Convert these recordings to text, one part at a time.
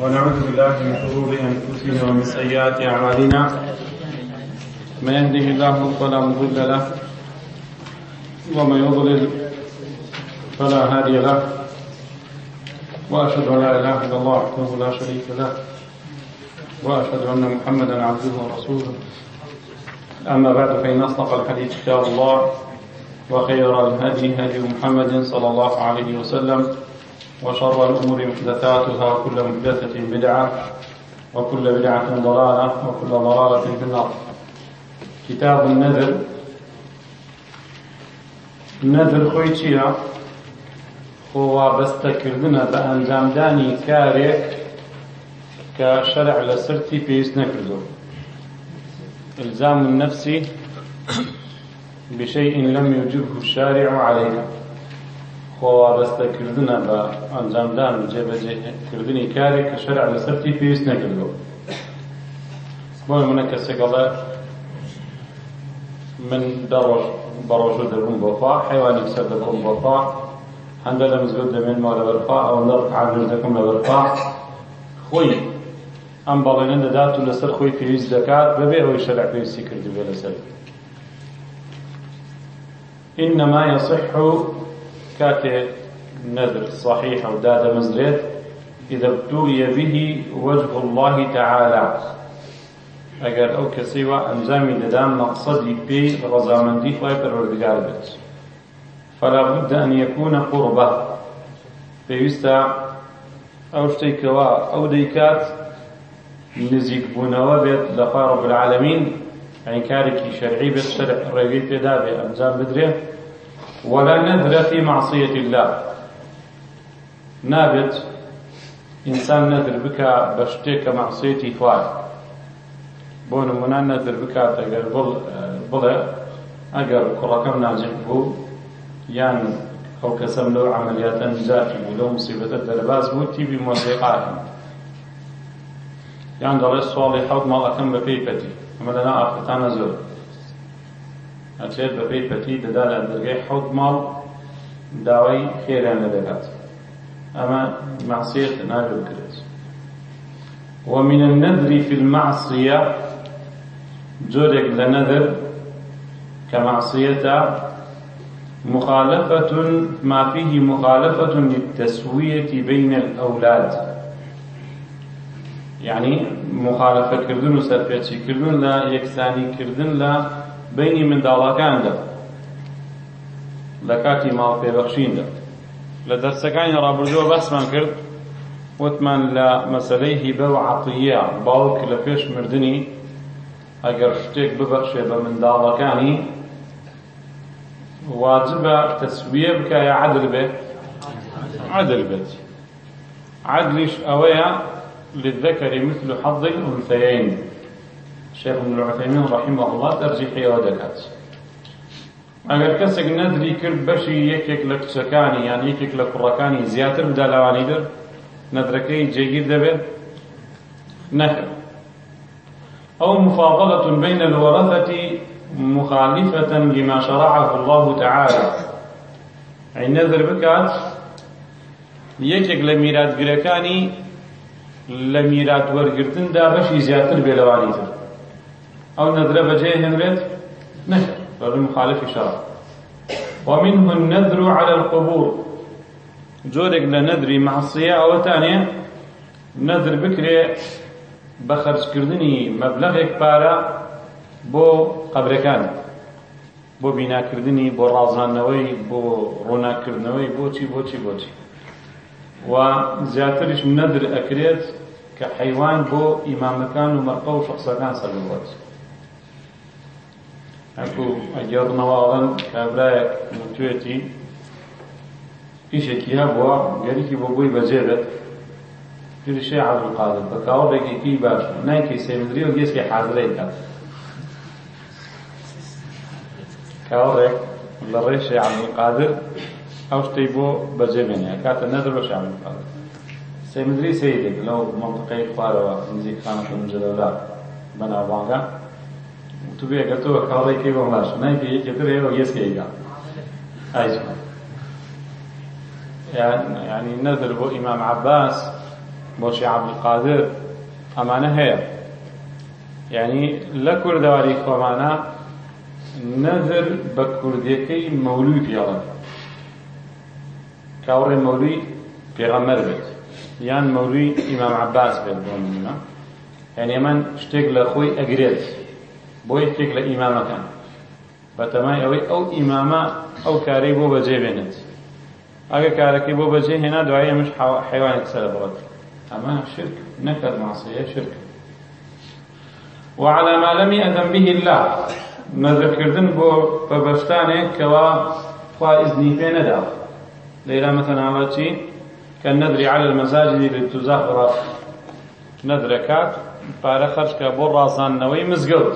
ونعوذ بالله من شرور انفسنا ومن سيئات اعمالنا من يهده الله فلا مضل له ومن يضلل فلا هادي له واشهد ان لا اله الا الله وحده لا شريك له واشهد ان محمدا عبده ورسوله اما بعد فان اصدق الحديث كتاب الله وخير الهدي هدي محمد صلى الله عليه وسلم وشر الأمور محدثاتها وكل محدثة بدعة وكل بدعة ضلالة وكل ضلالة في النار كتاب النذر نذر خويتيا هو بەستەکردنە بە ئەنجامدانی کارێک کە شەرع لە سرتی پێویست نەکردو الزام النفسی بشيء لم يوجبه الشارع علينا خۆوابەستەکردنە بە ئەنجامدان و جێبەجێکردنی کارێک کە شەرع لە سەرتی پێویست نەکردەوە بۆ منە کەسێکەڵە من دەڕۆژ بەڕۆژە دەبووم بۆخوا حیوانێک سەر دەبووم بۆخوا هەندە لە مزگەوت دەمێنمەوە لە بەرخوا ئەوەندە ڕکعاگر دەکەم لە بەرخوا خۆی ئەم بەڵێنە دەدات و لەسەر خۆی پێویست دەکات بەبێ ئەوەی شەرع پێویستی کردی بێ لەسەر إنما يصح كاتي نذر صحيح أو داد مزريت إذا ابتغي به وجه الله تعالى ئەگەر ئەو کەسەیوە ئەنجامی دەدام مەقصدی پێی ڕەزامەندی خی پەروەردگار بێت فەلابد ئەن یەکوونە قوڕبە پێویستە ئەو شتێکەوە ئەو دەیکات نزیک بوونەوە بێت لە خوارڕ بالعالمین ئەینکارێکی شەرعی بێت شەرع ڕێگەی پێدا بێ ئەنجام بدرێت ولا نذر في معصية الله نابت إنسان نذر بك بشتك معصيتي خوال بۆ نمونە نەدر بکات ئەگەر بڵێ ئەگەر کوڕەکەم ناجر بوو یان ئەو کەسم لەو عملیاتە نجاتی بوو لەو مسیبەتە دەرباز بوو تیبی مۆسیقاکەم یان دەڵێ سواڵی حەوت ماڵەکەم بە پێی پەتی ئەمە لەنا ئافرەتانە زۆر ئەچێت بەپی پەتی دەدا لە دەرگەی حوت ماڵ داوای خێران لە دەکات ئەمە مەعسیت ناجو بکرێت ومن النذر في المعصية جورك لنذر كمعصية مخالفة ما فيه مخالفة للتسوية بين الأولاد یعنی مخالفەکردن و سەرپێچیکردن لە یەکسانیکردن لە بینی منداڵەکاندا لە کاتی ماڵپێبەخشیندا لە دەرسەکانی ڕابردووە بەسمان کرد وتمان لە مەسلەی هیبە و عقیە باوک لە پێش مردنی ئەگەر شتێک ببەخشێ بە منداڵەکانی واجبە تەسویە بکایە عدل بێت عدل بێت عدلیش ئەوەیە للذكر مثل حظ الأنثيين شێخ عثەیمین ڕەحیمە الله تەرجیحیەوە دەکات ئەگەر کەسێک نەدری کرد بەشی یەکێک لە کچەکانی یان یەکێک لە کوڕەکانی زیاتر بدا لەوانی در نەدرەکەی جێگیر دەبێت نەکرد ئەو مفاضلة بين الورثة مخالفة لما شرعه الله تعالى ئەی نەزر بکات یەکێک لە میراتگرەکانی لە میرات وەرگرتندا بەشی زیاتر بێ لەوانی تر ئەو نەدرە بەجێ هێنرێت نەکرد بەڵێ مخالفی شەڕ ومنه النذر على القبور جۆرێک لە نەدری مەعسیە ئەوەتانێ نەدر بکرێ بە خەرجکردنی مەبلەغێک پارە بۆ قەبرەکان بۆ بیناکردنی بۆ ڕازانەوەی بۆ ڕووناکردنەوەی بۆچی بۆچی بۆچی و زیاترش نەدر ئەکرێت کە حیوان بۆ ئیمامەکان و مەرقە و شخصەکان سەربوات هەکو ئەگەڕنەواڵەن کابرایەک توێتی پیشێکی هەبووە گەریکی بۆ بووی بەجێرت پیرشێ عەبدول قادر بە کاوەڕێکی باش نایکی سێمدری و گێسکی حاضرەیەکە کاوەڕێک لە ڕێشی عەبدول قادر ئەو شتەی بۆ بەجێبێنێ کاتە نەدر بەش عەبدول قادر سێمدری سەیدێک لەو منطقەی خوارەوە نزیک خانەکە مجەلەلا بەناوبانگە تو بێگە تۆ کاڵێکی بۆ باش نایکە یەکێتر ئێوە یەسکێگا ئایج ینی نەدر بۆ ئیمام عباس بۆشی عبدقادر ئەمانە هەیە ینی لە کوردەواری خۆمانە نەدر بە کوردیەکەی مەولوی پێڵە کاوڕێ مەوری پێغەمەر بێت یان مەوری ئیمام عباس بێت بۆ منە یعنی ئەمان شتێک لە خۆی ئەگرێت بۆ یەکێک لە ئیمامەکان بەتەمای ئەوەی ئەو ئیمامە ئەو کارەی بۆ بەجێ بێنێت ئەگە کارەکەی بۆ بەجێ هێنا دوایی ئەمەش حیوانێک سەرە بڵێت ئەمە شرک نەکرد ماسەیە شرک وعلى ما لم يأذن به الله نەزەکردن بۆ بە بەشتانێک کەوا خوا ئیزنی پێ نەدا لەیرا مەتەناڵە چی کە نەدری على المەزاجی لتوزاق ڕاست نەدرەکات پارە خەرجکە بۆ ڕازاندنەوەی مزگەوت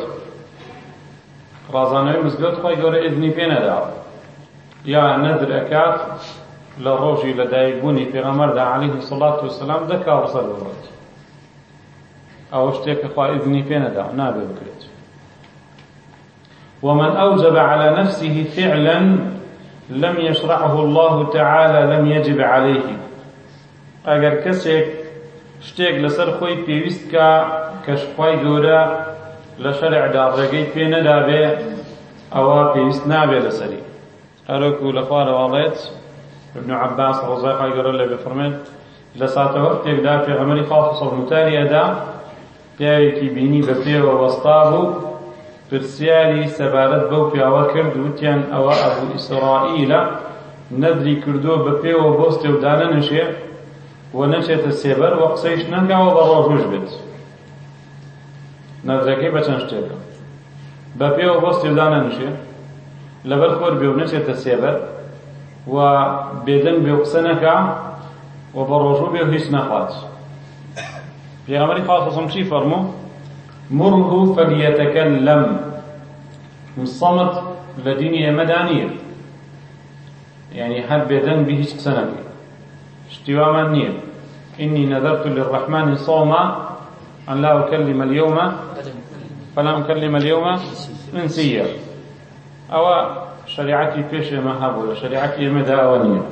ڕازانەوەی مزگەوت خۆی گەورە ئزنی پێ نەدا یا نەدر ئەکات لە ڕۆژی لەدایکبوونی پێغەمەردا علیه سڵات و سلام دەکا ڕسە بڕێت ئەوە شتێککە خوا ئزنی پێ نەدا نابێ بکرێت ومن أوجب على نفسه فعلا لم يشرعه الله تعالى لم يجب عليه ئەگەر کەسێک شتێک لەسەر خۆی پێویست کە کەشخوای گەورە لە شەرعدا ڕێگەی پێ نەدابێ ئەوە پێویست نابێ لەسەری هەرۆکو لە خوارەواڵێت ابن عباس ڕزای قایگەڕە لە بفرمێن لە ساتەوە تێکدا پێغەمەری خاڵ سەڵموتاریەدا پیاوێکی بینی بە پێوە وەستا بوو پرسیاری سەبارەت بەو پیاوە کرد وتیان ئەوە ئەبوو ئیسڕائیلە نەدری کردووە بە پێوە بۆستێ و دانە نشێ و نەچێتە سێبەر وە قسەیش نەنگاوە بە ڕۆژ بێت نەزرەکەی بە چەند شتێکە بە پێوە بۆستێدا نەنووشێ لەبەر خۆر بێ و نەچێتە سێبەر و بێدەنگ بێ قسە نەکە و بە ڕۆژوو بێ هیچ نەخوات پێغەمبەری خاصم چی فەرموو مره فليتكلم صمت لە دینی ئێمەدا نییە یعنی هەر بێدەنگ بی هیچ قسە نەکەی شتیوامان نییە إني نذرت للرحمن صوما أن لا أكلم اليوم فلا أكلم اليوم إنسيا أو شريعتي بيش ما هبول شريعتي مدى ونية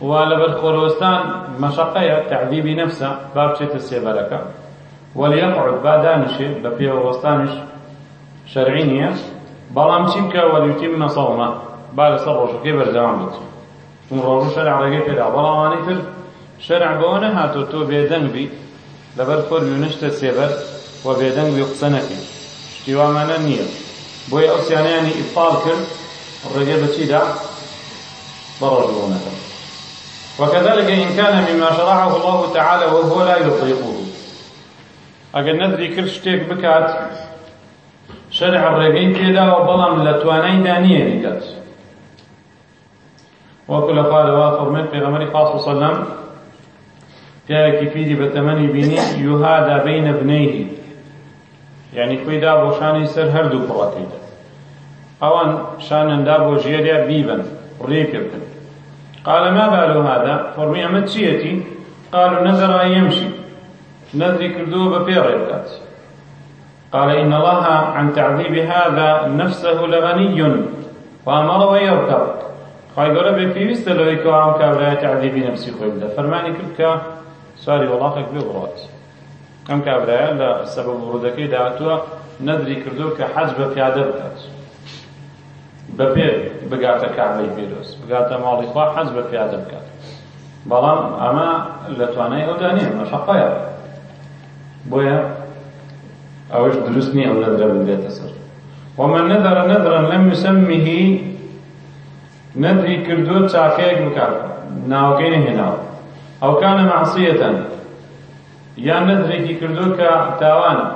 ولبر خلوستان مشقية تعذيب نفسه باب شيء تسيبلك وليقعد بادانش ببيع وستانش شرعينية بەڵام چی بکە وەلوتی منە سەڵمە با لە سەر ڕۆژەکەی بەردەوام بێت چون ڕۆژ شەرع ڕێگەی پێدا بەڵامانی تر شەرع بەوە نەهاتۆ تۆ بێدەنگ بی لەبەر خۆر یونشتە سێبەر وە بێدەنگ وێ قسە نەکەین شتیوامانە نییە بۆی ئەوسیانیانی ئیفال کرد ڕێگە بچیدا بەڕۆژبوونەکە وكذلك إن كان مما شرعه الله تعالى وهو لا يطيقه ئەگەر نەدری کرد شتێک بکات شەرع ڕێگەی تێداوە بەڵام لە توانای دانیێنی کات وەکو لە پارەوە فەرمێت پێغەمەری پاس وسەلەم پیاوێکی پیری بە تەمەنی بینی یوهادا بینە بنەیهی یعنی خۆی دابۆشانی سەر هەردوو پڵەتیدا ئەوان شانن دابۆژێریا بیبن ڕێکردن قال ما بال هذا فرمي أما تشيتي قالوا نذر أن يمشي نذري كردوه ببيريكات قال إن الله عن تعذيب هذا نفسه لغني وأمر ويركب قال ربي في وسط لو يكون كابراء تعذيب نفسي خويدا فرماني كبكا سواری وڵاتێک بێ بڕات ئەم کابراە لە سەبە بڕودەکەی داهاتووە نەدری کردو کە حەج بە پیادە بکات بە پێ بگاتە کابەی بێرۆست بگاتە ماڵی خوا حەج بە پیادە بکات بەڵام ئەمە لە توانای ئەودا نیە مەشەقەیە بۆیە ئەوەش دروست نییە ئەم نەدرە بندێتە سەر ومن نذر نذرا لم يسمه نذري كردو تاكيك بكار ناوكين هناو ئەو کانە معسیەتەن یان نەدرێکی کردو کە تاوانە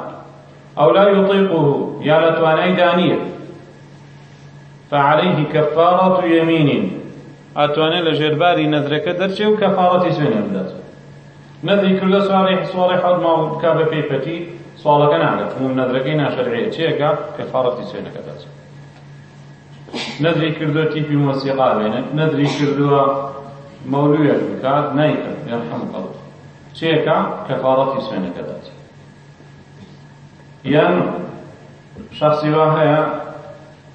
ئەو لا یطیقه یا لە توانایدا نییە فعليه كفارة يمين ئەتوانێت لە ژێرباری نەدرەکە دەرچێ و کەفاڵەتی سوێنێ بدات نەدری کردە سواری حسواری حەڵما بکا بە پێیپەتی سوالەکە ناگات موم نەدرەکەی ناشەرعەیە چێگا کەفاڵەتی سوێنەکە دەات نەدری کردووە تیپی مۆسیقا بێنێت نەدری کردووە مەولویەک بکات نیکە يرحمك الله چێکە کەفاڵەتی سوێنەکە دەات یان شخصی وا هەیە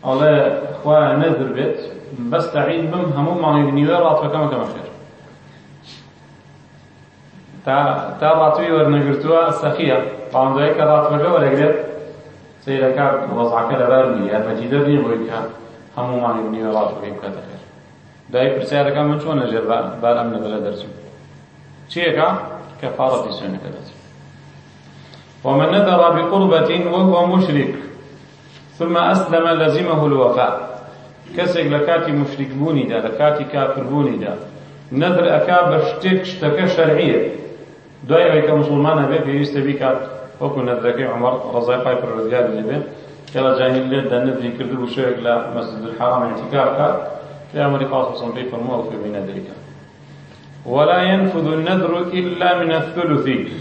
ئەڵێ خخوایان نەدر بێت بەستەعید بم هەموو ماڵی نیوە ڕاتەکەمەکەمە خێر تا تا ڕاتوی وەرنەگرتووە سەخیە پاندۆی کە ڕاتمەکە وەرەگرێت سیرەکە ڕزعەکە لەبەر نیە بەجیدە نیە بۆی کە هەموو ماڵی نیوە ڕاتەکەی بکاتە خێر دای پرسیارەکە من چۆن لەژێر بارەم لەبەرە دەرچوو چیەکە کەفارەتی سوێنەکە دەچێت ومن نذر بقربة وهو مشرك ثم أسلم لزمه الوفاء کەسێک لە کاتی مشریکبوونیدا لە کاتی کافربوونیدا نەدر ئەکا بە شتێک شتەکە شەرعیە دوای ئەوەی کە مسلمانە بێ پێویستە بیکات وەکو نەدرەکەی عمەر ڕزای پای پەروەردگار لێبێ کە لە جاهیلیەتدا نەدری کردبوو شوێک لە مەسجد الحرام ئیتیکاف کات پێغەمبەری پاس وسلم پێی فەرمووە ئەو فێبەی نەدریکات ولا ينفذ النذر إلا من الثلث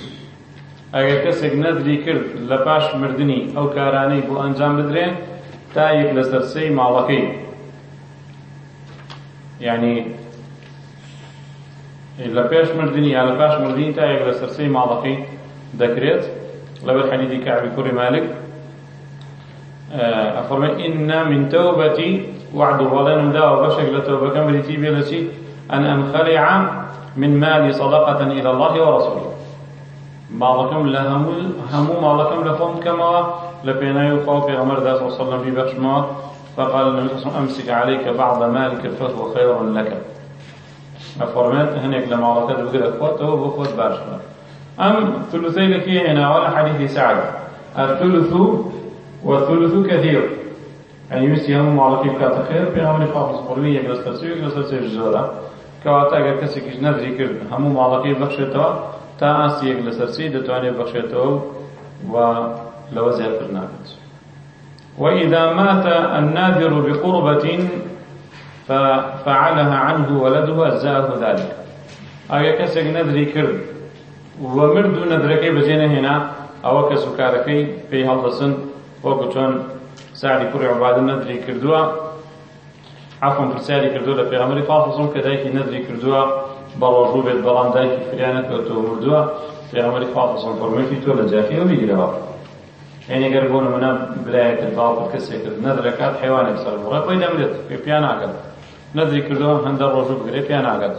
ئەگە کەسێک نەدری کرد لە پاش مردنی ئەو کارانەی بۆ ئەنجام بدرێ تا یەک لە سەرسەی ماڵەکەی یعنی لە پێش مردنی یا لە پاش مردنی تا یەک لە سەرسەی ماڵەکەی دەکرێت لەبەر حەدیدی کعبی کوڕی مالک ئەفەرمە ئیننا من تەوبەتی وعد وەڵێنم داوە بەشێک لە تەوبەکەم بریتی بێ لە چی ئەن ئەنخەرعە من مالي صدقة إلى الله ورسوله ماڵەکەم لە هەموو هەموو ماڵەکەم لە فۆم بکەمەوە لە پێناوی خوا پێغەمەردا وسلم في بەخشمەوە فقال النبي صلى الله عليه وسلم أمسك عليك بعض مالك فهو خير لك فرمت هناك لما رتد بقدر أخوات هو بخوت باشا أم ثلثين كي هنا ولا حديث سعد الثلث والثلث كثير يعني يمسي هم مالك بكات خير في عمر خاص قرنية بس تسويق بس تسويق جزورة کەواتە ئەگەر کەسێکیش نەدری کرد هەموو ماڵەکەی بەخشێتەوە تا ئاسیەک لە سەرسی دەتوانێت بەخشێتەوە و لەوە زیاتر ناکات وإذا مات الناذر بقربة ففعلها عنه ولده أجزاه ذلك ئەوە کەسێک نەدری کرد وە مرد و نەدرەکەی بەجێ نەهێنا ئەوە کە سوکارەکەی پێی هەڵدەسن وەکو چۆن ساعدی کوڕی عبادە نەدری کردووە حکم پرسیاری کردو لە پێغەمەری پاافزم کە دایکی نەدری کردووە بە ڕۆژوو بێت بەڵام دایکی فریانە کە تۆ مردووە پێغەمەری پاافزم فەرمەکی تۆ لە جافیەوە بیگرەوە ئەگەر بۆ منە بلایەتر باڵ کەسێکرد نەدرەکات حیوانێک سەر بڕە پێی دەمرێت پێ پیا ناکەن نەدری کردەوە هەندە ڕۆژوو بگرێ پیا ناگات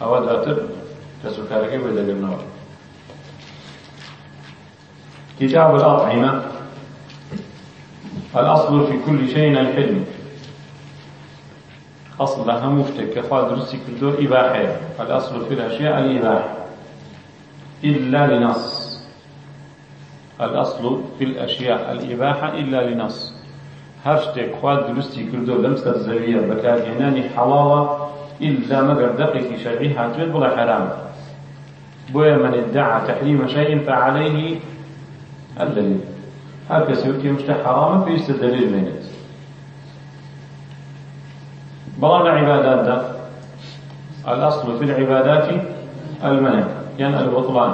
ئەوە دواتر کەسوکارەکەی بۆ دەگرنەوە كتاب الأطعمة الأصل في كل شيء الحلم ئەصل لە هەموو شتێک کەخوا دروستی کردۆ ئیباحەیە فەلاصل فیلاشیە ئەلیباح إلا لنص الأصل في الأشياء الإباحة إلا لنص هرشتك خواد دلستي كردو لمسة الزوية بكارهناني حلاوة إلا مقر دقيق شرعي هاتوين بلا حرام بويا من ادعى تحريم شيء فعليه الدليل هكذا سيوكي مشتح حرام فيش الدليل بينت بلان عبادات ده الأصل في العبادات المنع يعني البطلان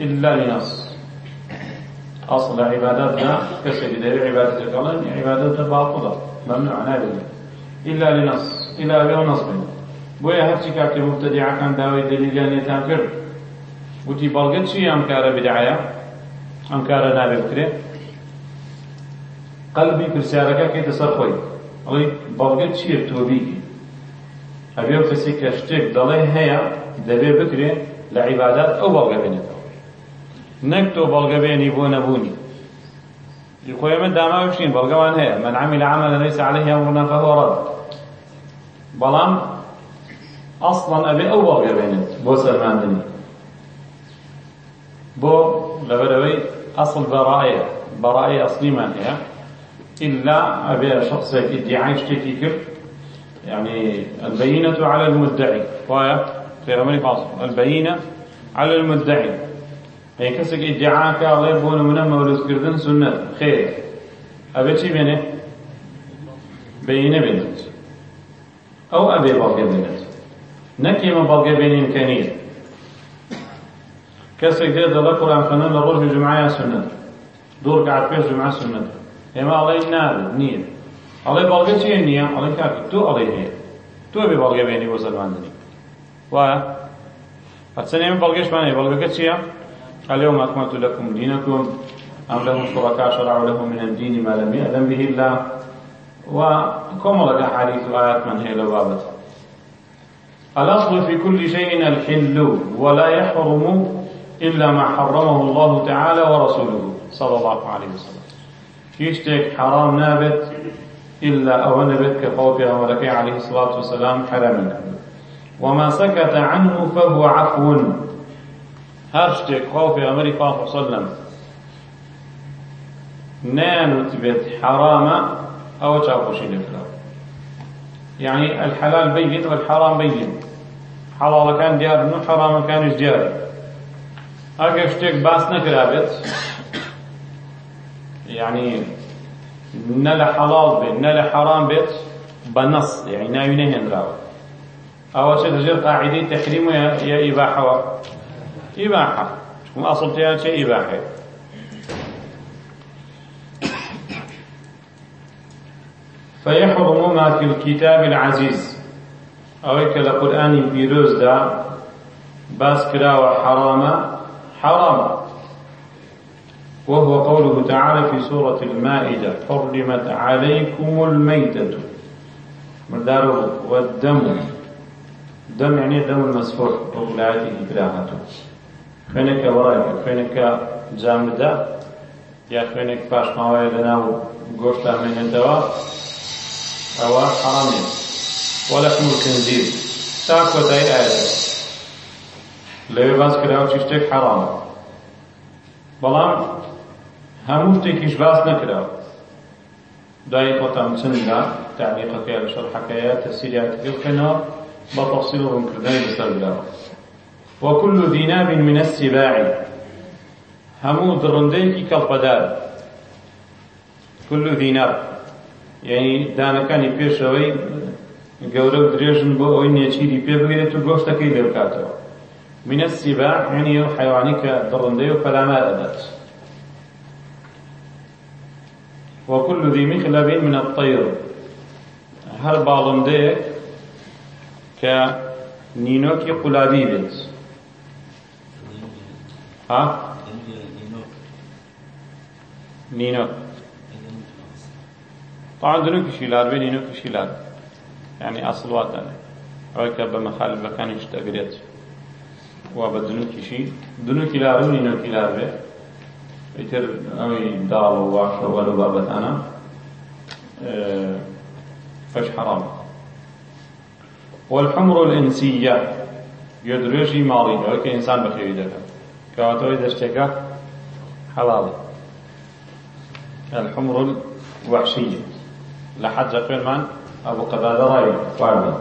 إلا لنص أصل عباداتنا كسر دليل عبادة القلم عبادات باطلة ممنوع عن إلا لنص إلا غير نصب بۆیە هەرچی کاکە مبتدیعەکان داوای دلیلیان نێتان کرد وتی بەڵگەن چی ئەم کارە بدعایە ئەم کارە نابێ بکرێ قەلبی پرسیارەکە کەیتە سەر خۆی ئەڵی بەڵگەن چیە تۆبیگی ئەبێ کەسی کە شتێک دەڵێ هەیە دەبێ بکرێ لە عیبادات ئەو بەڵگەبێنێتەوە نەک تۆ بەڵگەبێنی بۆ نەبوونی خۆی من داماوە بشین بەڵگەوان هەیە من عەمیل عەمەلە لەیس عەلەیهی ئەمڕنا فەهو ڕەد بەڵام ئەسڵەن ئەبێ ئەو بەڵگەبێنێت بۆ سەرماندنی بۆ لەبەرەوەی ئەسڵ بەڕایە بەڕای ئەسلیمان هەیە ئیلا ئەبێ شخصێکی دیعای شتێکی کرد يعني البينة على المدعي وايا في غمري فاصل البينة على المدعي هي كسك ادعاك الله يبون من مورز كردن سنة خير أبي شي بينه بينه بنت أو أبي بالغ بنت نكي من بالغ بين إمكانية كسك دي دلا قرآن خنان لغرش جمعية سنة دور قاعد فيه جمعة سنة إما الله ينادي نية ئەڵێ باڵگە چێ نییە ئەڵێ کاکی تۆ ئەڵێ هەیە تۆ بێ باڵگە بێنی بۆ سەرماندنی وایە ئەچەنێ بەڵگەشمانێ بەڵگەکە چییە ئەلێو ماکمەتو لەکم دینەکم ئەم لەهم شڕەکە شەرع لەهم من دینی ما لم یعلم به الله و کۆمەڵەکە حالیت و ئاەتمان هەیە لە بابەت الأصل في كل شيء الحل ولا يحرم إلا ما حرمه الله تعالى ورسوله صلى الله عليه وسلم هيشتك حرام نابت إلا أولا بك خوف أمرك عليه الصلاة والسلام حرمنا وما سكت عنه فهو عفو هرشتك خوف أمرك صلى الله عليه وسلم نانت بيت حرام أو تشاقوشي لكلا يعني الحلال بين والحرام بين حلال كان ديار نو حرام كانش ديار أكشتك باس نكرابت يعني نە لە حەڵاڵ بێت نە لە حەرام بێت بە نەس یعنی ناوی نەهێنراوە ئەوە چ دەژێر قاعدەی تەحریم و یا ئیباحەوە ئیباحە چون ئەسڵ تێیان چێ ئیباحەیە فيحرم ما في الكتاب العزيز أويك لقرآن بيروز دا باس كراوة حرامة حرامة وهو قوله تعالى في سورة المائدة حرمت عليكم الميتة مردار والدم دم يعني دم المسفور وولايته إدراهته خوێنێکە وەڕایکە خوێنەکە جامدا یا خوێنێک پاشماوەیە لەناو گۆشتا مێنێتەوە ئەوە حرامێت وەلەخم کنزیر تا کۆتایی ئایا لەوێ باس کراوە چی شتێک حرامە بەڵام هەموو شتێکیش باس نەکراوە دوای خۆتان چندا تعمیقەکە لە شەرحەکەیە تەسیریات بکەنەوە بە تەفسیل و ڕوونکردنی لەسەر براوە وكل ذناب من السباع همو درنديكي كالقدار كل ذناب يعني دانكاني بيشوي گەورە درێژن بۆ ئەوەی نێچیری پێ بگرێت و گۆشتەکەی دەبکاتەوە منە سیبا هەنی و حیوانی کە دڕندەی و پەلامە دەدات وەکل ذی مخلب من الطیر هەر باڵندەیەک کە نینۆکی قولابی بێت ها نینۆک طبعا دنوکشی لار بێ نینۆکشی لار یعنی ئەسڵواتدانێ ئەوەی کە بە مەخالبەکانیش دەگرێت وا بە دنوکیشی دنوکی لار و نینۆکی لار بێت ئیتر ئەوەی داڵ و واشەوە لە بابەتانە فەش حرام والحمر الئینسیە گوێ درێژی ماڵی ئەوە کە ئینسان بەخێوی دەکەن کەواتەوەی دەشتێکە حەڵاڵی الحمر الوحشیە لە حەجە خوێنمان ئەبوو قەدادە ڕای خواردن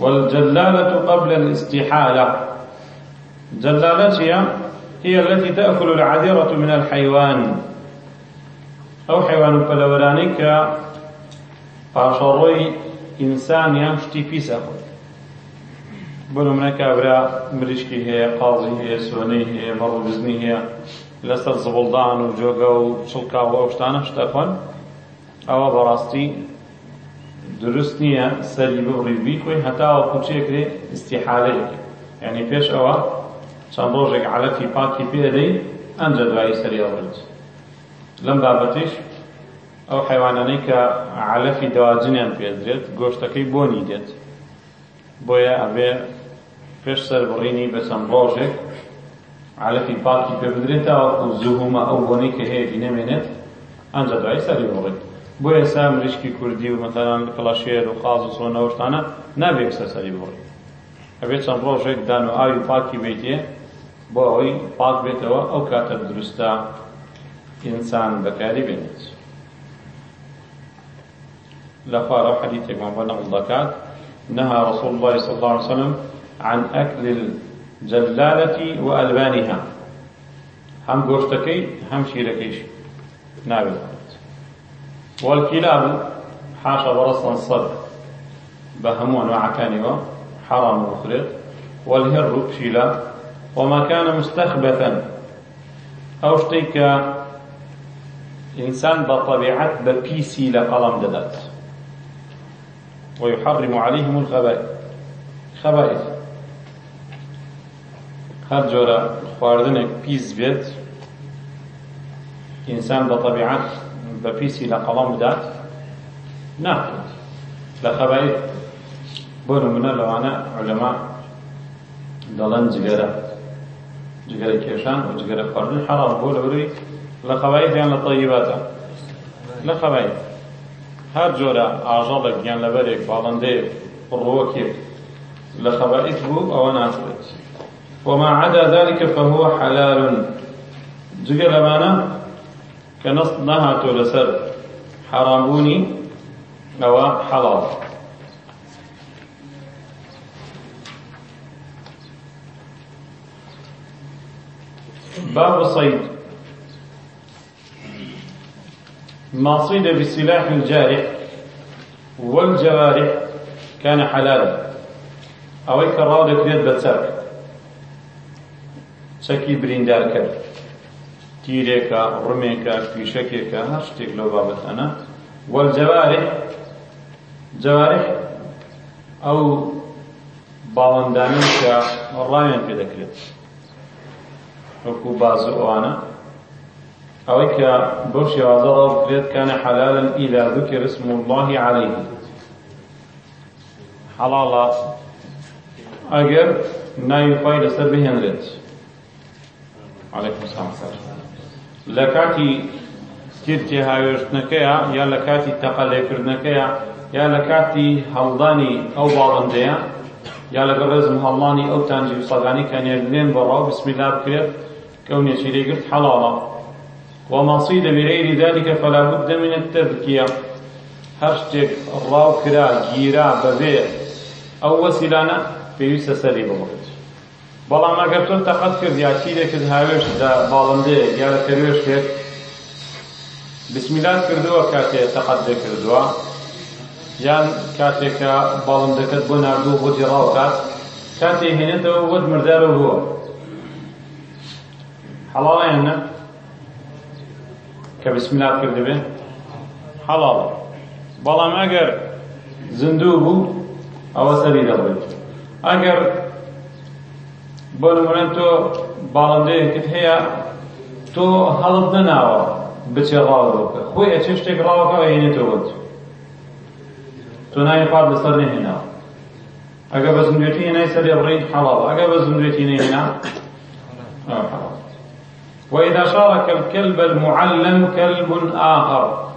والجلالة قبل الاستحالة جلالة چیە؟ هي التي تأكل العذرة من الحيوان أو حيوان فلورانك پاشەڕۆی ئینسان یان شتی پیسەخۆ بۆ منە کابرا مریشکی هەیە قازی هەیە سوێنەی هەیە مەڕوزنی هەیە لەسەر زبڵدان و جۆگە و چڵکاوە شتانە شتەخۆن ئەوە بەڕاستی دروست نییە سەری بڕی بی کوی هەتاوە کوچێکرێ استیحالەیە یعنی پێش ئەوە چەند ڕۆژێک عەلەفی پاکی پێدەی ئەنجە دوایی سەریەڵبرد لەم بابەتیش ئەو حیوانانەی کە عەلەفی دەواجنیان پێدرێت گۆشتەکەی بۆنی دێت بۆیە ئەبێ پێش سەر بڕینی بە چەند ڕۆژێک عەلەفی پاکی پێ بدرێتە زوهمە ئەو بۆنەی کە هەیەی نەمێنێت ئەنجە دوایی سەری بڕێت بۆ ئێسا مریشکی کوردی و مەتەنان کڵەشێر و قاز و سۆنەوەشتانە نابێت سەرسەری بڕێت ئەبێت چەند ڕۆژێک دان و ئاوی پاکی بیتێ بۆ ئەوەی پاک بێتەوە ئەو کاتە دروستە ئینسان بەکاری بێنێت لە خوارە حەدی تێکمان نەڵ دەکات نەها ڕسوول الله صلى الله عليه وسلم عن أكل الجلالة وألبانها هم گۆشتەکەی هم شیرەکەیش ناوێت والكلاب حاشا ورسا صدق بە هەموو نوعەکانیەوە حرام بخرێت والهر شیلا وما كان مستخبثا او شتيك انسان بطبيعه ببيسي لقلم ددات ويحرم عليهم الخبائث خبائث هر جورا خواردنك بيز بيت انسان بطبيعه ببيسي لقلم ددات ناخذ لخبائث بۆ منە لەوانە علەما دەڵەن جگەرە جگەرە کێشان و جگەرە خواردن حەرام بۆ لەوری لە خەوایت یان لە تەیباتە لە خەوایت هەر جۆرە ئاژەڵێک یان لەبەرێک باڵندەیەک ڕۆکێک لە خەوایت بوو ئەوە ناسبێت وما عدا ذلك فهو حلال جگە لەمانە کە نەست نەهاتۆ لەسەر حەرامبوونی ئەوە حەڵاڵ باب الصيد ما صيد بسلاح الجارح والجوارح كان حلالا ئەوەی کە ڕاوێکرێت بە چەرک چەکی بریندار کرد تیرێکە ڕمێکە پیشەکێکە هەر شتێک لەو بابەتەنە وەجەوارێ جەوارێ ئەو باڵندانی کە ڕاوێن پێ دەکرێت وەکو باز و ئەوانە ئەوەی کە بۆ شێوازە ڕاز بکرێت کانە حەلالن ئیدا ذکر اسم الله عليه حەڵاڵە ئەگەر ناوی خۆی لەسەر بهێنرێت عەلەیکم سلام سەر لە کاتی تیر تێهاوێشتنەکەیە یا لە کاتی تەقەلێکردنەکەیە یا لە کاتی هەڵدانی ئەو باڵندەیە یا لەگە ڕێزم هەڵانی ئەو تانجی سەدانی کەنێردێن بەڕاو بسمیلا بکرێت كوني شريك حلالا ومصيد بغير ذلك فلا بد من التذكية هرشتك راو كرا جيرا ببيع أو وسيلانا في يوسى سري بمقت بەڵام ئەگەر تۆ تەقەت کرد یاچیرێکت هاوێش دا باڵندێ یارە تەوێش کرد بسمیلات کردووە کاتێ تەقەت دەکردووە یان کاتێکە باڵندەکەت بۆ نردوو بۆ جێڕاو کات کاتێ هێنێتەوە وەت مردارە بووە حەڵاڵە یان نە کە بسمیلا کردبێ حەڵاڵە بەڵام ئەگەر زیندوو بوو ئەوە سەری دەڵێت ئەگەر بۆ نمونەن تۆ باڵندەیەکت هەیە تۆ هەڵت نەناوە بچێ ڕاوەکە خۆی ئەچێ شتێک ڕاوەکە ئەهێنێتەوە تۆ نایە پار بەسەر نەهێناوە ئەگە بە زندێتی هێنای سەری ڕێی حەڵاڵە ئەگە بە زندێتی نەهێنا حەڵاڵە وإذا شارك الكلب المعلم كلب آخر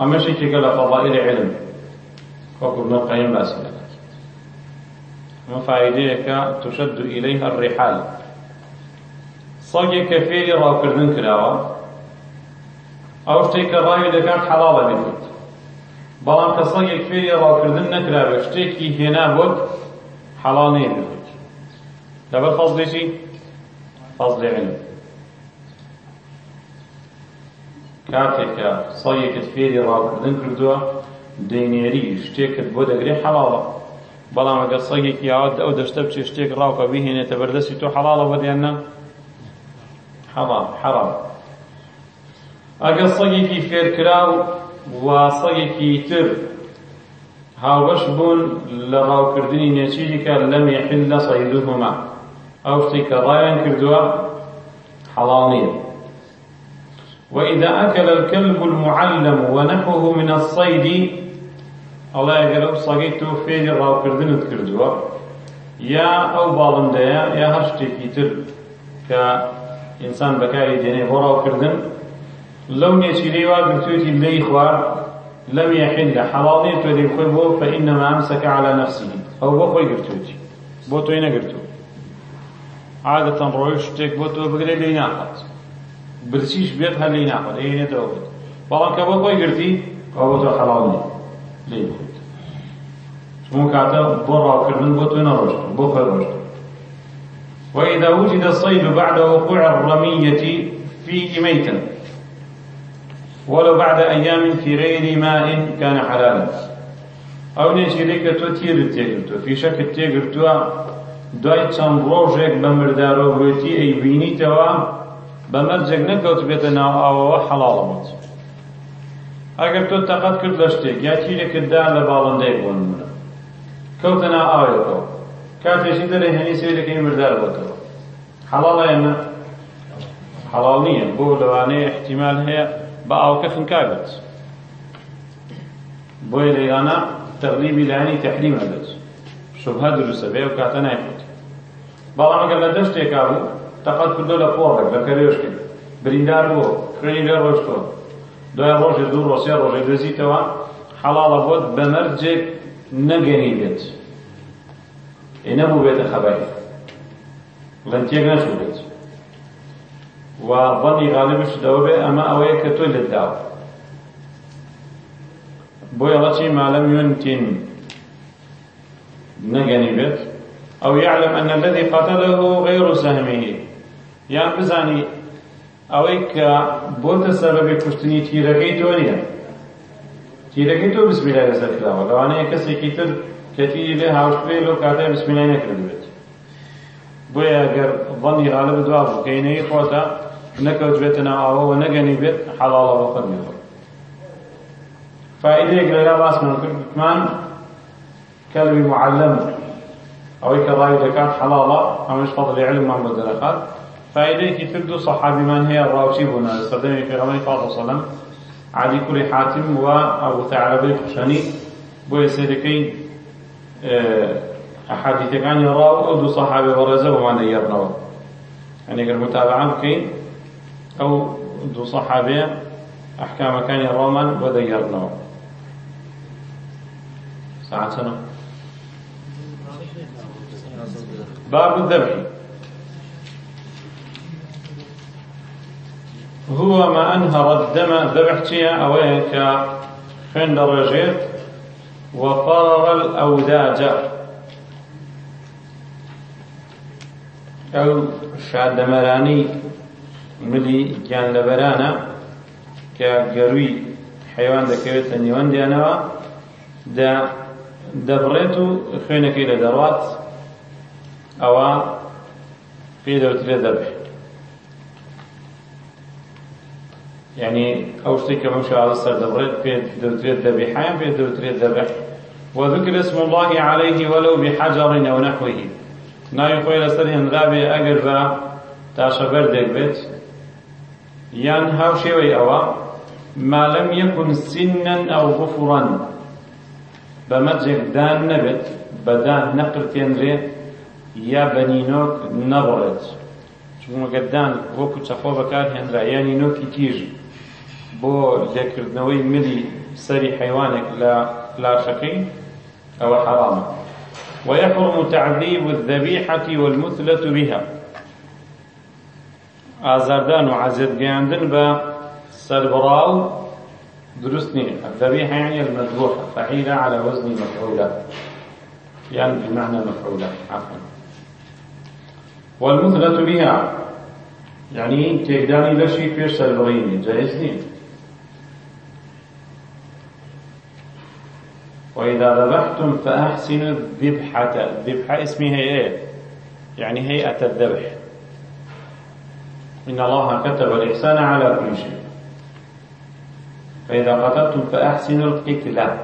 أما شيء قال فضائل علم وابن القيم باسم مفايديك تشد إليها الرحال صاقي كفيري راكردن كلاوة أو شتيك الراوي دكان حلالة بيت بلان كصاقي كفيري راكردن نكلاوة شتيكي هنا بوت حلال نيبت لابد فضلي شيء فەضل علم کاتێکە سەڵیەکت فێری ڕاوکردن کردووە دەینێری شتێکت بۆ دەگرێ حەواڵە بەڵام ئەگە سەگێکی یاوت ئەو دەشتە بچێ شتێک ڕاوکە بهێنێتە بەردەستی تۆ حەڵاڵە بەدیانە حەڵام حەڵام ئەگە سەگێکی فێرکرا و واسەگێکی تر هاوبەش بوون لە ڕاوکردنی نێچیریکە لەم یحل لە سەیدوهما ئەو شتی کە ڕایان کردووە حەڵاڵ نییە وإذا أكل الكلب المعلم ونحوه من الصيد الله يقرب صقيت فيدي راو كردنت كردوا يا أو باڵندەیە یا هەر شتێکی تر کە ئینسان بەکاری دێنێ بۆ ڕاوکردن لەو نێچیرەی وا گرتوێتی لەی خوار لم يحل حەڵاڵی تۆ دی خۆی بۆ فەئینەما ئەمسەکە على نفسه ئەو بۆ خۆی گرتوێتی بۆ تۆی نەگرتووە عادەتەن ڕۆیش شتێک بۆ تۆ بگرێت لی ناخات برچیش بێت هەر لی ناخات ئەینێتەوە بێت بەڵام کە بۆ خۆی گرتی ئەو بۆ تۆ حەڵاڵ نیە لێ بێت چون کاتە بۆ ڕاوکردن بۆ تۆ نەڕۆشت بۆ خۆی ڕۆشت وإذا وجد الصيد بعد وقوع الرمية فيه ميتا ولو بعد أيام في غير ماء كان حلالا أو نشيلك تو تير تيجرتو في شك تيجرتو دوای چەند ڕۆژێک بە مردارۆڕێتی ئەیبینیتەوە بە مەرجێک نەکەوت بێتە ناو ئاوەوە حەڵاڵەمەت ئەگەر تۆ تەقەت کرد لە شتێک یا تیرێکتدا لە باڵندەی بۆن منە کەوتە ناو ئاوێتەوە کاتێشی دەرێ هەنی سێرەکەی مردار بێتەوە حەڵاڵێنە حەڵاڵ نییە بۆ لەوانەیە احتیمال هەیە بە ئاوکە خنکا بێت بۆی لەیانە تەغلیبی لایانی تەحریمە بێت شوبها دروستە بێ و کاتە نایکە بەڵام ئەگەر لە دەستێکا بوو تەقەت کردو لە پۆڕێک لە کەرێشکی بریندار بوو خوێنی لێ ڕۆشتۆ دوای ڕۆژی دوو ڕۆسیە ڕۆژێک دەزیتەوە حەڵاڵە بۆت بە مەرجێک نەگەنی بێت ئێ نەبوو بێتە خەبەری لەنتێک نەچوو بێت و ظنی غالبش دەوە بێ ئەمە ئەوەیە کە تۆی لەداوە بۆ یەڵەچی مالەم یونتین نەگەنی بێت ئەو یعلم ئەن الذي قتله غير سهمه یان بزانی ئەوەی کە بۆتە سەبەبی کوشتنی تیرەکەی تۆ نییە تیرەکەی تۆ بسمیلای لەسەر کراوە لەوانەیە کەسێکی تر کە تیری لێ هاوشتێ لەو کاتای بسمیلای نەکردبێت بۆیە گەر بەندی غالە بدوا بکەینەی خۆتە نەکەوتبێتە ناوەوە نەگەنی بێت حەڵاڵەوە خەمیەوە فائدەیەک لەلا باسمان کردمان کەلوی معلمە ئەوەی کە ڕای دەکات حەڵاڵە ئەمەش فەضلی علممان بە دەرەخات فایدەیەکی تر دو صحابیمان هەیە ڕاوچی بوون سەردەمی پێغەمبەری فاضل سەلەم علی کوری حاتم و ئەبو تەعرەبەی قوشانی بۆ سێرەکەی ئەحادیثەکانی ڕاو ئەو دوو صحابی بەڕێزە بەمان دەگەڕنەوە هەنێگەر متابعە بکەین ئەو دوو صحابێ ئەحکامەکانی ڕاومان بۆ دەگەڕنەوە ساعتنا باب الذبح هو ما أنهر الدم ذبحتيا أويك خند الرجيت وفرر الأوداج أو شاد مراني ملي كان لبرانا كقروي حيوان دەکەوێت لە نیوەندیانەوە دەبڕێت و خوێنەکەی لە دەڕات ئەوە پێ دەوترێت دەبێ یعنی ئەو شتێک کە مەشاء سەر دەبڕێت پێ دەوترێت دەبێ حیان پێ دەوترێت دەبێ وذكر اسم الله عليه ولو بحجر أو نحوه ناوی خۆی لەسەر هێنرابێ ئەگەر بە تاشەبەر دەکبێت یان هاو شێوەی ئەوە مالم یەکون سینەن ئەو غفڕەن بە مەجێکدان نەبێت بەدان نەقرتێنرێت یا بەنینۆک نەبڕێت چونگەدان وەکو چەخۆ بەکار هێنرایانی نۆکی تیژ بۆ لێکردنەوەی ملی سەری حیوانێک لە لاشەکەی ئەوە حرامە ويحرم تعذيب الذبيحة والمثلة بها ئازاردان و عزت گەاندن بە سەربڕاو دروست نیە الذبيحة يعني المذبوحة فعيلة على وزن مفعولة يعني بمعنى مفعولة عفوا والمثلة بها يعني تيداني لشي في سربريني جائز نين وإذا ذبحتم فأحسنوا الذبحة الذبحة اسمها إيه يعني هيئة الذبح إن الله كتب الإحسان على كل شيء فإذا قتلتم فأحسنوا القتلة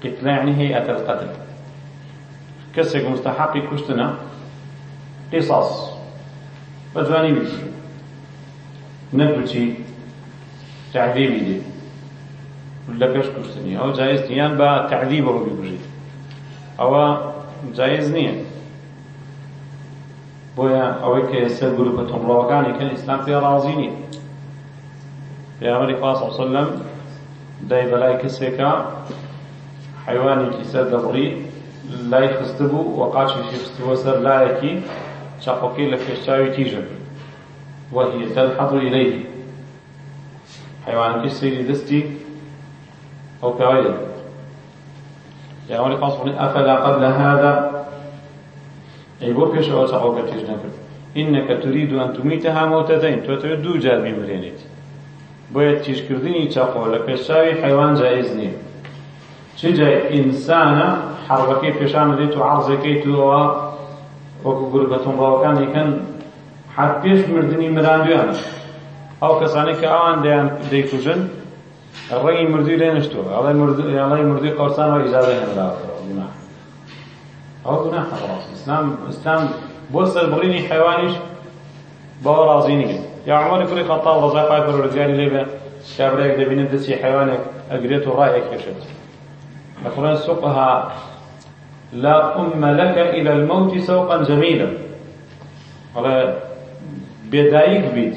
قتلة يعني هيئة القتل كسك مستحق كشتنا قصص بەجوانی بیست نەکوچی تعذیبی دێ لە پێش کوشتنی ئەو جایز نیان بە تعذیبەوە ببژیت ئەوە جایز نییە بۆیە ئەوەی کە ئێستا گروپە تۆمڕۆەکانی کە ئیسلام پێ ڕازی نیە پێغەمبەری خوا صلی الله علیه و سلم دای بەلای کەسێکە حیوانێکی سەر دەبڕی لای خستبوو وەقاشی خستووە سەر لایەکی چاپەکەی لە پێشچاوی تیژە وهي تنحضر إليه حيوانەکەی سری دەستی ئەو پیاوەیە یاوەی قاسڵی ئەفەلا قبل هذا ئەی بۆ پێشەوە چاقەکە تیژ نەکرد إنك تريد أن تميتها موتتين تۆ دو دوو بمرينيت بۆیە تیشکردنی چاقۆ لە پێشاوی حیوان جایز نییە چ جای ئینسانە حڵەکەی پێشان دێت و عڵزەکەی توەوە وەکو گوربەتون باوەکان یەکەن حەت پێش مردنی مراندویان ئەو کەسانی کە ئەوان دەیان دەیکوژن ڕێی مردوی لێ نشتووە ئەڵی مردوی قەرسانەوە ئیجازە هێنراوەتەوە گونا ئەو گونا ڕاست ئیسلام ئیسلام بۆ سەربڕینی حیوانیش بەوە ڕازی نیە یا عمەری کوری خەتاب ڕزای پای پەروەردگاری لێ بێ کابرایەک دەبینێت دەستی حیوانێک ئەگرێت و ڕایەک کێشێت لە خوڕێن سوقها لا أم لك إلى الموت سوقا جميلا على بێدایک بیت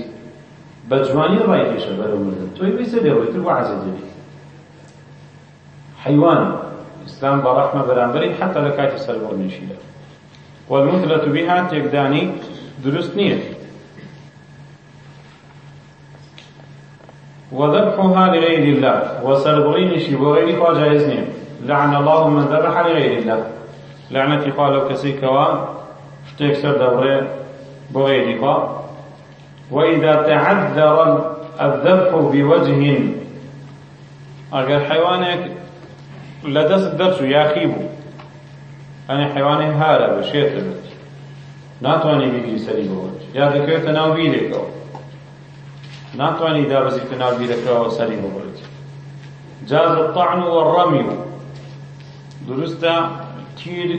بە جوانی ڕایکێشە بەرە مردن تۆی ویسە لێڕێتتر وعزە دەبیت حیوان ئیسلام بەڕەحمە بەرامبەری حتا لە کاتی سەربڕنیشیدا والمثلة بها تێکدانی دروست نییە وذبحها لغير الله وسربرينشي بغير خوا جائز نية لعن الله من ذبح لغير الله لعنەتی خوا لەو کەسێکەوە شتێک سەر دەبڕێ بۆ غێری خوا وإذا تعذر الذبح بوجه ئەگەر حیوانێک لە دەست دەرچ و یاخی بوو ئەنی حیوانێک هارە بە شێتە بێت ناتوانانی بیری سەری بۆوەج یا دەکەوێتە ناو بیرێکەوە ناتوانانی دابزیتە ناو بیرەکەەوە سەری بۆبرێت جاز الطعن والرمي دروستە تیر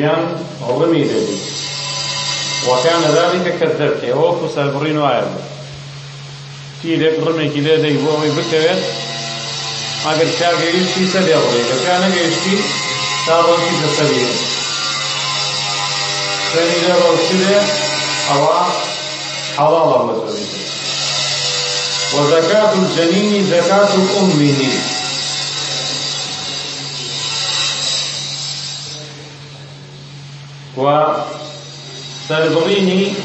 یان هەڵمی دەبی وەکان نەداڵیکە کەس دەبکێ ئەوە خو سەربڕین وایە تیرێک ڕمێکی لێ دەی بۆ ئەوەی بکەوێت ئەگەر کار گەیشتی سەدێ ڕێ دەکان نەگەیشتی تا ڕۆکی دەسەبی سەری لە ڕۆشتێ ئەوە حەڵاڵە بەسەبی وزكاة الجنين زكاة أمه و سربڕینی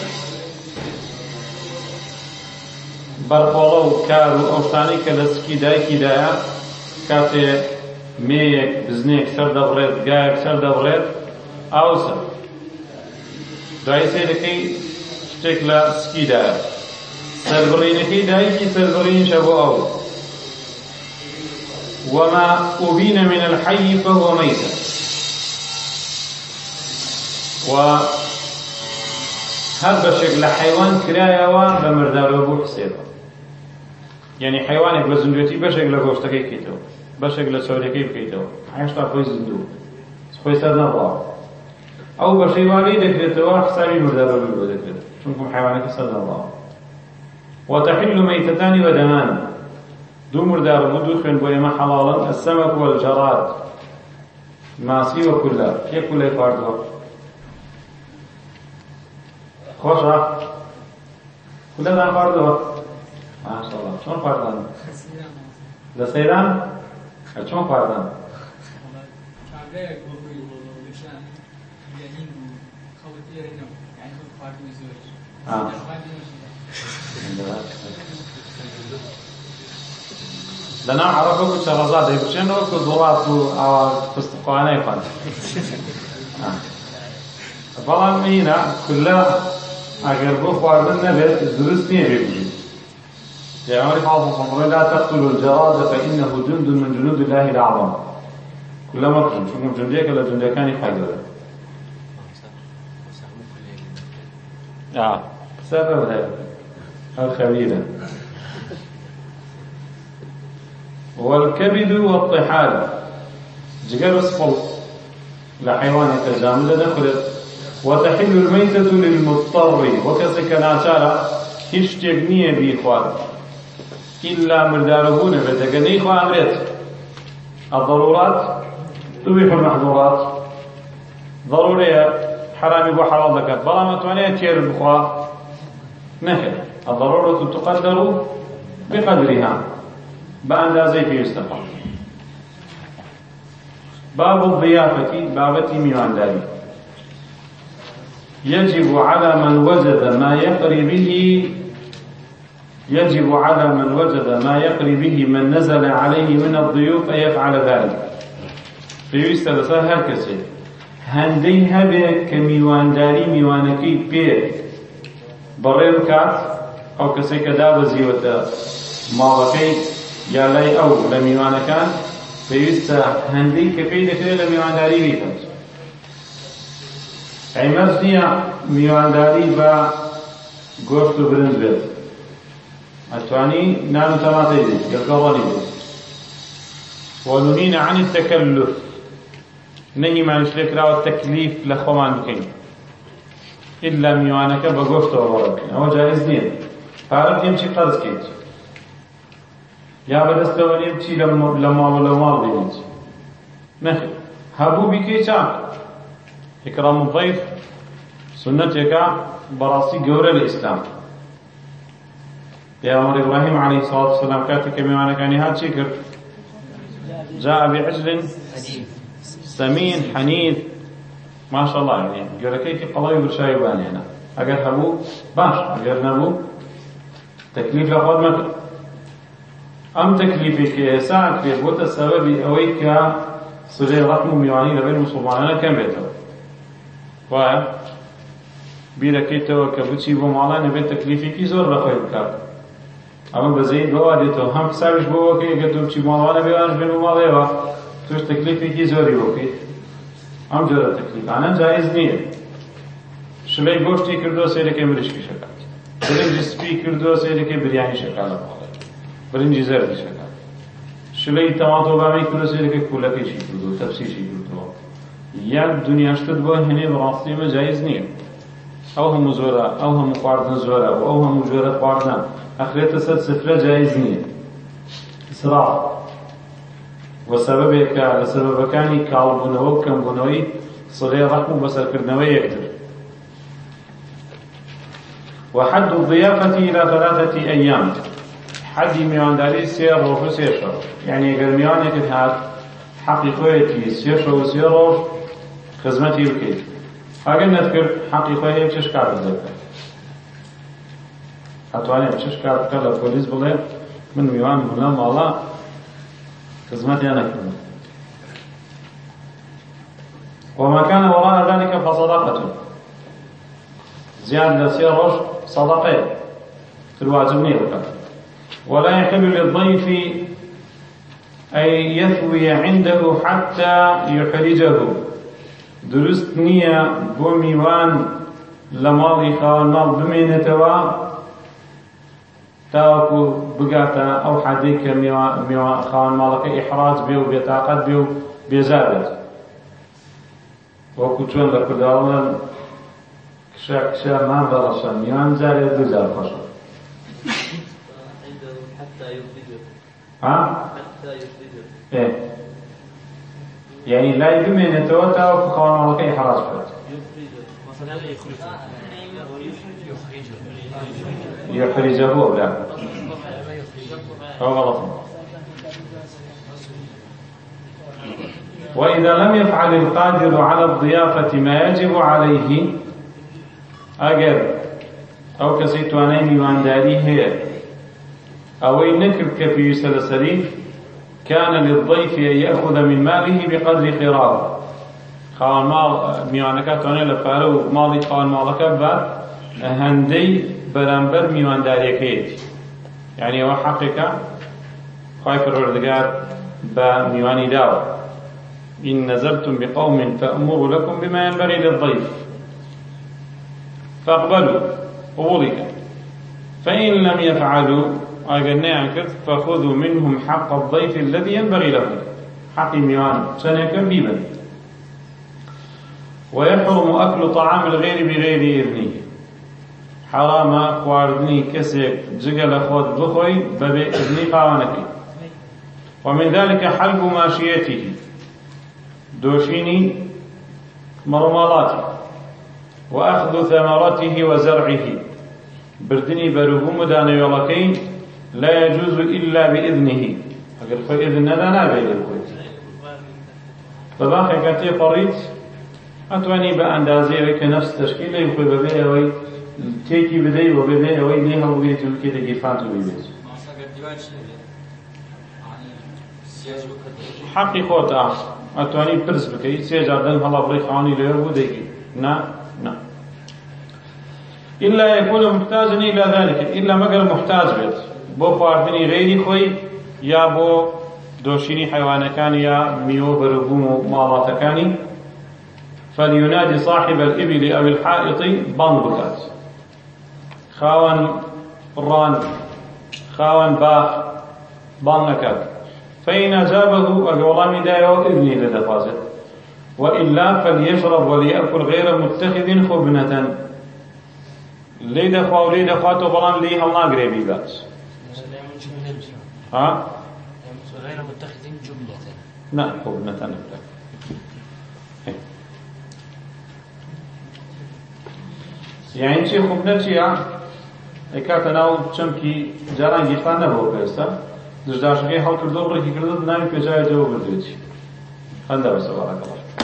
بەرپۆڵە و کار و ئەوشتانی کە لە سکی دایکیدایە کاتێ مێیەک بزنێک سەر دەبڕێت گایەک سەر دەبڕێت ئاوسە دوای سێرەکەی شتێک لە سکیدایە سەربڕینەکەی دایکی سەربڕینشە بۆ ئەو وما أبين من الحي فهو ميتة و هەر بەشێک لە حیوان کرایەوە بە مردارەوە بۆ حسێبە یعنی حیوانێک بە زندوێتی بەشێک لە گۆشتەکەی بکەیتەوە بەشێک لە چاورەکەی بکەیتەوە هێشتا خۆی زندوو خۆی سەر نەڕاوە ئەو بەشەیوانەی دەکرێتەوە حسابی مردارەوە بۆ دەکرێت چونکم حیوانەکە سەر نەڕاوە وتحل ميتتان ودمان دوو مردار و دوو خوێن بۆ ئێمە حەڵاڵن ئەسەمەک وەلجەڕات ماسی وەکولە پێکولەی خواردوە خۆشە خولەمان خواردەوە ماشاءڵڵا چۆن خواردان لە سەیران چۆن خواردان لەنا عرەبە و چەغەزا دەیبچێنەوە کە دوڵات و پستقوانەی خوان بەڵام مینە کولە ئەگەر بۆ خواردن نەبێت دروست نییە بێبیت پێغەمبەری خاڵ سەڵەی لا تەقتلوا الجراد فإنه جند من جنود الله الأعظم كلما مەکڕن چونکە جندێکە لە جندەکانی خی گەورە قسە بەبرێ هەر خەویرە والكبد والطحال جگر سفڵ لە حیوانێکە جامدە دەخورێت وتحل الميتة للمضطر وكسك ناچارا هیچ شتێک نییە بیخوارد إلا مرداربوونە بێتەکە نەیخوارێت الضرورات تبيح المحظورات ضرورية حرامي بو حلال دەکات بەڵام ئەتوانێت تێر بخوا نەکرد الضرورة تقدر بقدرها بەئەندازەی پێویستەکە باب الضيافة بابەتی میوانداری يجب على من وجد ما يقري به يجب على من وجد ما يقري به من نزل عليه من الضيوف أن يفعل ذلك پێویستە لەسەر هەر کەسێ هەندەی هەبێت کە میوانداری میوانەکەی پێ بەڕێ بکات ئەو کەسێک کە دابەزیوەتە ماڵەکەی یا لای ئەو لە میوانەکان پێویستە هەندەی کە پێی دەکرێت لە میوانداری بیکات ئەیمەز نییە میوانداری بە گۆشت و برنج بێت ئەتوانی نان و تەماتەی بێت گەرگەڵەنی بێت وەنونینە عن التەکەلف نەیمانش لێکراوە تەکلیف لە خۆمان بکەین ئللا میوانەکە بە گۆشتەوە بەڕە بکەین ئەوە جایز نییە پارەت یم چی قەرز کەیت یا بەدەستەوە نیم چی لە ماڵ لە ماڵ بێنیت نەخێت هەبوو بیکەی چاک ئکرام ضیف سنتێکە بەڕاستی گەورە لە ئیسلام پیامبر ابراهیم علیه الصلاه والسلام کاتێک میوانەکانی هات چی کرد جاء بعجل سمين حنين ما شاء الله يعني گەورەکەی کە قەڵەوی برشایی بانێنە ئەگەر هەبوو باش ئەگەر نەبوو تەکلیف لە خۆت مەکە ئەم تەکلیفی کە ئێسا کرێ بۆتە سەبەبی ئەوەی کە سرێ ڕەقم و میوانی لەبەر موسڵمانانە کەم بێتەوە وایە بیرەکەیتەوە کە بچی بۆ ماڵانە بێت تەکلیفێکی زۆر بەخۆی بکات ئەمە بەزەی بەوا دێتەوە هەم ساویش بۆەکەی کە تۆ بچی ماڵانە بێوان بێن و ماڵێەوە توش تەکلیفێکی زۆری وەکەیت ئەم جۆرە تەکلیفانە جایز نییە شلەی گۆشتی کردو سێرەکەی مریشکی شەکات برنجی سپی کردو سێرەکەی بریانی شەکات لە ماڵێ برنجی زەردی شەکات شلەی تەماتۆ بامی کردو سێرەکەی کوولەکەیشی کردو تەفسیشی کردووە یا دنیاشتت بۆ هەنێ بەڕاستی مە جایز نییە ئەو هەموو زۆرە ئەو هەموو خواردن زۆرە و ئەو هەموو جۆرە خواردن ئەخرێتە سەر سفرە جایز نییە سرا وەسەبەبێکە لە سەبەکانی کاڵبوونەوە کەمبوونەوەی سڵێ ڕەقم و بەسەرکردنەوەی یەکتر وحد الضيافة إلى ثلاثة أيام حدی میوانداری سێ ڕۆژ و سێشەوە یعنی گەرمیانێکت هات حەقی خۆیەتی سێشە و سێ ڕۆژ خزمەتی بکەیت ئەگەر نەتکرد حەقی خۆی هەیە چش کار بزەکە ئەتوانێت چش کار بکە لە پۆلیس بڵێ من میوان بوونە ماڵا خزمەتیان نەکردم وما كان وراء ذلك فصدقة زيادة لسي روش صدقة تلوازمني ولا يحل للضيف أن يثوي عنده حتى يحرجه دروست نییە بۆ میوان لە ماڵی خاوەناڵ بمێنێتەوە تاوەکو بگاتە ئەو حەدەی کە خاوەن ماڵەکە ئیحراج بێ و بێتاقەت بێ و بێزار بێت وەکو چۆن لە کوداڵن کشە کشە نان بەڕەشەن میوان جارێ دوزار خۆشە ها؟ یعنی لای بمێنێتەوە تاوە خاڵەکەی حراج بێت يخرجه لا هو غلط وإذا لم يفعل القادر على الضيافة ما يجب عليه أجر أو كسيتواني ميوانداري هي أو إنك كفي سلسلي كان للضيف أن يأخذ من ماله بقدر قراره خاڵ ماڵ میوانەکە توانێت لە پارە و ماڵی خاڵ ماڵەکە بە هەندەی بەرامبەر میوانداریەکەیەتی یعنی ئەوە حەقێکە خی پەروەردگار بە میوانی داوە إن نزلتم بقوم فأمر لكم بما ينبغي للضيف فاقبلوا قبولك فإن لم يفعلوا ئاگەر نەیان کرد فەخذوا منهم حق الضيف الذي ينبغي لهم حقی میوان چەندێکم بیبن ويحرم أكل طعام الغير بغير إذنه حرام خواردني كسك جگل خود بخوي ببي إذني قاونكي ومن ذلك حلب ماشيته دوشيني مرمالاته وأخذ ثمرته وزرعه بردني بروبوم دانيولكي لا يجوز إلا بإذنه أقول خو إذن هذا نابين الكويت فباقي كاتي فريت أتواني بأندازي ويك نفس تشكيل يخوي ببيع وي تيكي بدي وببيع وي ليها وبيت وكي تكي فاتو ببيت حقی خۆتا ئەتوانی پرس بکەیت سێجار دەم هەڵا بڕی خانی لێ بوو دەیگی نا نا إلا يكون محتاجا إلى ذلك إلا مقر محتاج بيت بۆ خواردنی غێری خۆی یا بۆ دۆشینی حیوانەکان یا میوە بەرەبووم و ماڵاتەکانی فەلیونادی صاحب الإبل أو الحائط بانگ بکات خاوەن ڕان خاوەن باخ بانگ نەکات فإن أجابه أجوالامي دايو إذني لدفازت وإلا فليشرب وليأكل غير متخذ خبنة ليدا خوا وليدا خواتو بلان لي هل ناقري بيبات ها غير متخذين جملة نعم هو متى يعني چی خوب نەچیە ئەکاتە ناو چەمکی جاران گیرفان نەبەوە پێستا دژداشەکەی هەڵکردۆ ڕێکی کردت ناوی پێجای جەوە بردوێتی هەندە بەسەوەڕەکەڵ